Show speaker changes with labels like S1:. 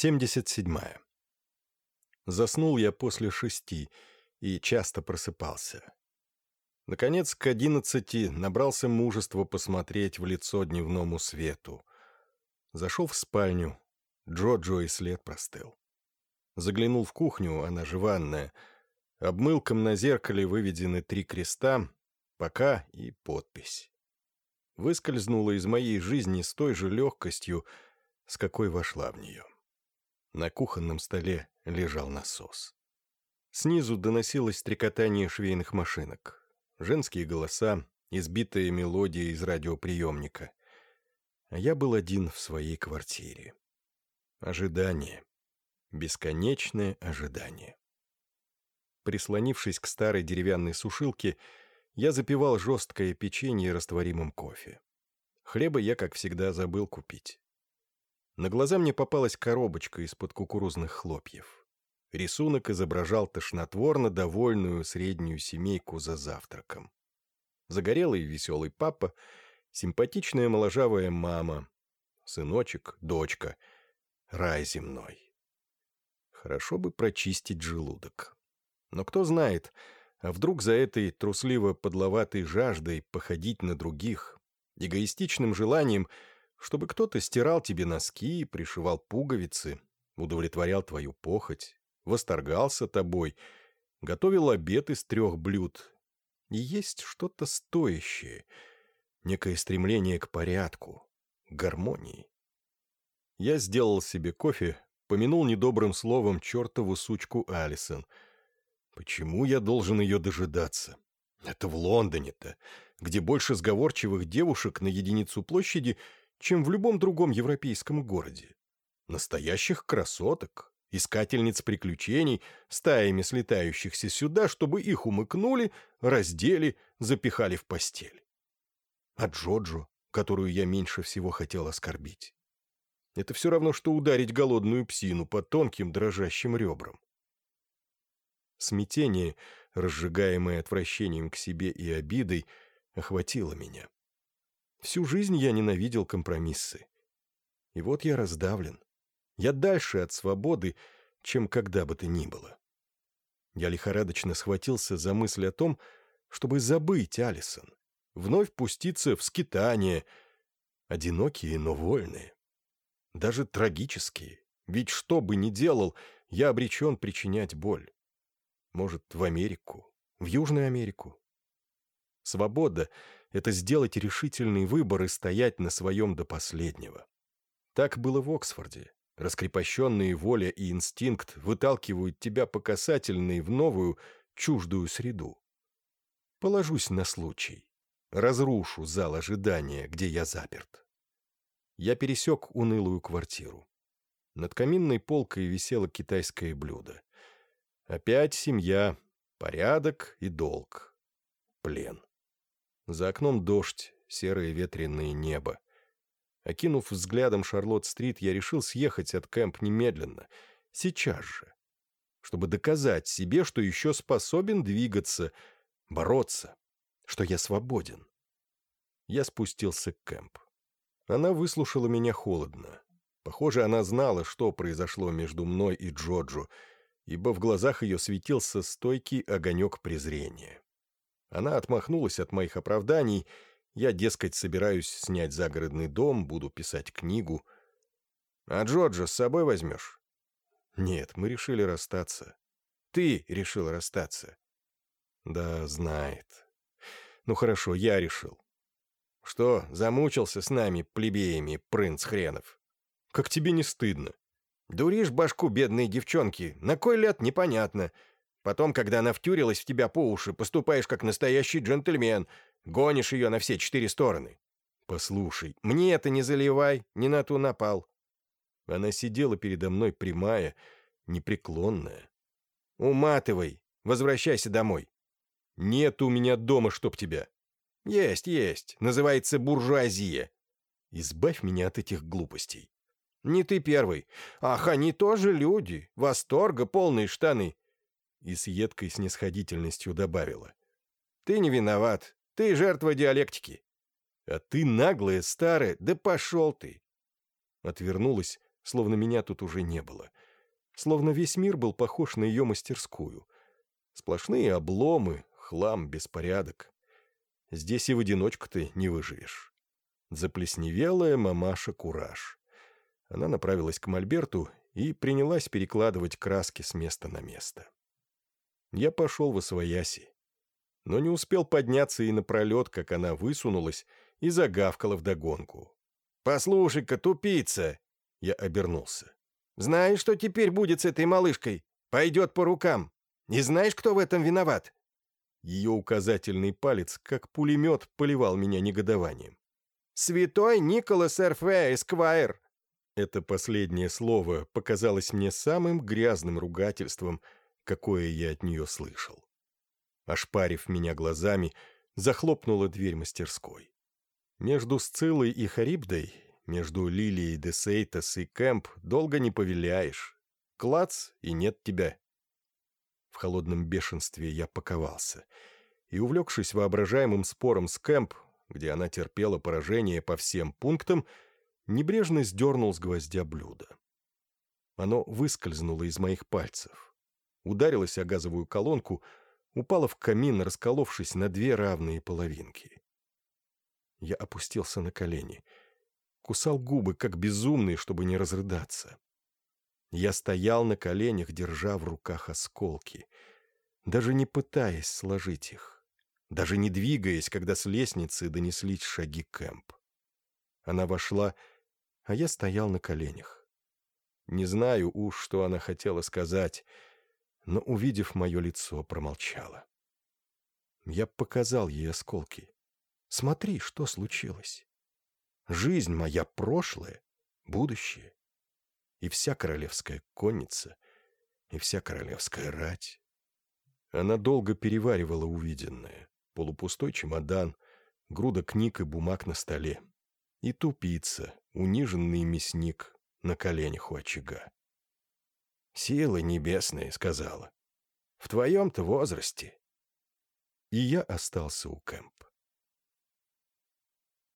S1: 77. Заснул я после шести и часто просыпался. Наконец, к одиннадцати набрался мужества посмотреть в лицо дневному свету. Зашел в спальню. Джо-Джо и след простыл. Заглянул в кухню, она же ванная. Обмылком на зеркале выведены три креста, пока и подпись. Выскользнула из моей жизни с той же легкостью, с какой вошла в нее. На кухонном столе лежал насос. Снизу доносилось стрекотание швейных машинок. Женские голоса, избитая мелодия из радиоприемника. Я был один в своей квартире. Ожидание. Бесконечное ожидание. Прислонившись к старой деревянной сушилке, я запивал жесткое печенье растворимым кофе. Хлеба я, как всегда, забыл купить. На глаза мне попалась коробочка из-под кукурузных хлопьев. Рисунок изображал тошнотворно довольную среднюю семейку за завтраком. Загорелый веселый папа, симпатичная моложавая мама, сыночек, дочка, рай земной. Хорошо бы прочистить желудок. Но кто знает, а вдруг за этой трусливо-подловатой жаждой походить на других, эгоистичным желанием — чтобы кто-то стирал тебе носки, пришивал пуговицы, удовлетворял твою похоть, восторгался тобой, готовил обед из трех блюд. И есть что-то стоящее, некое стремление к порядку, гармонии. Я сделал себе кофе, помянул недобрым словом чертову сучку Алисон. Почему я должен ее дожидаться? Это в Лондоне-то, где больше сговорчивых девушек на единицу площади — чем в любом другом европейском городе. Настоящих красоток, искательниц приключений, стаями слетающихся сюда, чтобы их умыкнули, раздели, запихали в постель. А Джоджо, которую я меньше всего хотел оскорбить. Это все равно, что ударить голодную псину по тонким дрожащим ребрам. Смятение, разжигаемое отвращением к себе и обидой, охватило меня. Всю жизнь я ненавидел компромиссы. И вот я раздавлен. Я дальше от свободы, чем когда бы то ни было. Я лихорадочно схватился за мысль о том, чтобы забыть Алисон, вновь пуститься в скитание, одинокие, но вольные. Даже трагические, ведь что бы ни делал, я обречен причинять боль. Может, в Америку, в Южную Америку. Свобода — это сделать решительный выбор и стоять на своем до последнего. Так было в Оксфорде. Раскрепощенные воля и инстинкт выталкивают тебя по касательной в новую, чуждую среду. Положусь на случай. Разрушу зал ожидания, где я заперт. Я пересек унылую квартиру. Над каминной полкой висело китайское блюдо. Опять семья, порядок и долг. Плен. За окном дождь, серое ветреное небо. Окинув взглядом Шарлотт-стрит, я решил съехать от Кэмп немедленно, сейчас же, чтобы доказать себе, что еще способен двигаться, бороться, что я свободен. Я спустился к Кэмп. Она выслушала меня холодно. Похоже, она знала, что произошло между мной и Джоджо, ибо в глазах ее светился стойкий огонек презрения. Она отмахнулась от моих оправданий. Я, дескать, собираюсь снять загородный дом, буду писать книгу. А Джорджа с собой возьмешь? Нет, мы решили расстаться. Ты решил расстаться. Да, знает. Ну хорошо, я решил. Что, замучился с нами, плебеями, принц хренов? Как тебе не стыдно? Дуришь башку бедной девчонки, на кой ляд непонятно. Потом, когда она втюрилась в тебя по уши, поступаешь как настоящий джентльмен, гонишь ее на все четыре стороны. Послушай, мне это не заливай, не на ту напал. Она сидела передо мной прямая, непреклонная. Уматывай, возвращайся домой. Нет у меня дома, чтоб тебя. Есть, есть, называется буржуазия. Избавь меня от этих глупостей. Не ты первый. Ах, они тоже люди. Восторга, полные штаны и с едкой снисходительностью добавила. «Ты не виноват. Ты жертва диалектики. А ты наглая, старая, да пошел ты!» Отвернулась, словно меня тут уже не было. Словно весь мир был похож на ее мастерскую. Сплошные обломы, хлам, беспорядок. Здесь и в одиночку ты не выживешь. Заплесневелая мамаша Кураж. Она направилась к Мольберту и принялась перекладывать краски с места на место. Я пошел в освояси, но не успел подняться и напролет, как она высунулась и загавкала вдогонку. «Послушай-ка, тупица!» Я обернулся. «Знаешь, что теперь будет с этой малышкой? Пойдет по рукам. Не знаешь, кто в этом виноват?» Ее указательный палец, как пулемет, поливал меня негодованием. «Святой Николас Р.Ф. Эсквайр!» Это последнее слово показалось мне самым грязным ругательством, какое я от нее слышал. Ошпарив меня глазами, захлопнула дверь мастерской. Между Сциллой и Харибдой, между Лилией де Сейтас и Кэмп долго не повеляешь. Клац, и нет тебя. В холодном бешенстве я паковался. И, увлекшись воображаемым спором с Кэмп, где она терпела поражение по всем пунктам, небрежно сдернул с гвоздя блюдо. Оно выскользнуло из моих пальцев. Ударилось о газовую колонку, упало в камин, расколовшись на две равные половинки. Я опустился на колени, кусал губы, как безумный, чтобы не разрыдаться. Я стоял на коленях, держа в руках осколки, даже не пытаясь сложить их, даже не двигаясь, когда с лестницы донеслись шаги Кэмп. Она вошла, а я стоял на коленях. Не знаю уж, что она хотела сказать, но, увидев мое лицо, промолчала. Я показал ей осколки. Смотри, что случилось. Жизнь моя прошлое, будущее. И вся королевская конница, и вся королевская рать. Она долго переваривала увиденное. Полупустой чемодан, груда книг и бумаг на столе. И тупица, униженный мясник на коленях у очага. «Силы небесные», — сказала. «В твоем-то возрасте». И я остался у Кэмп.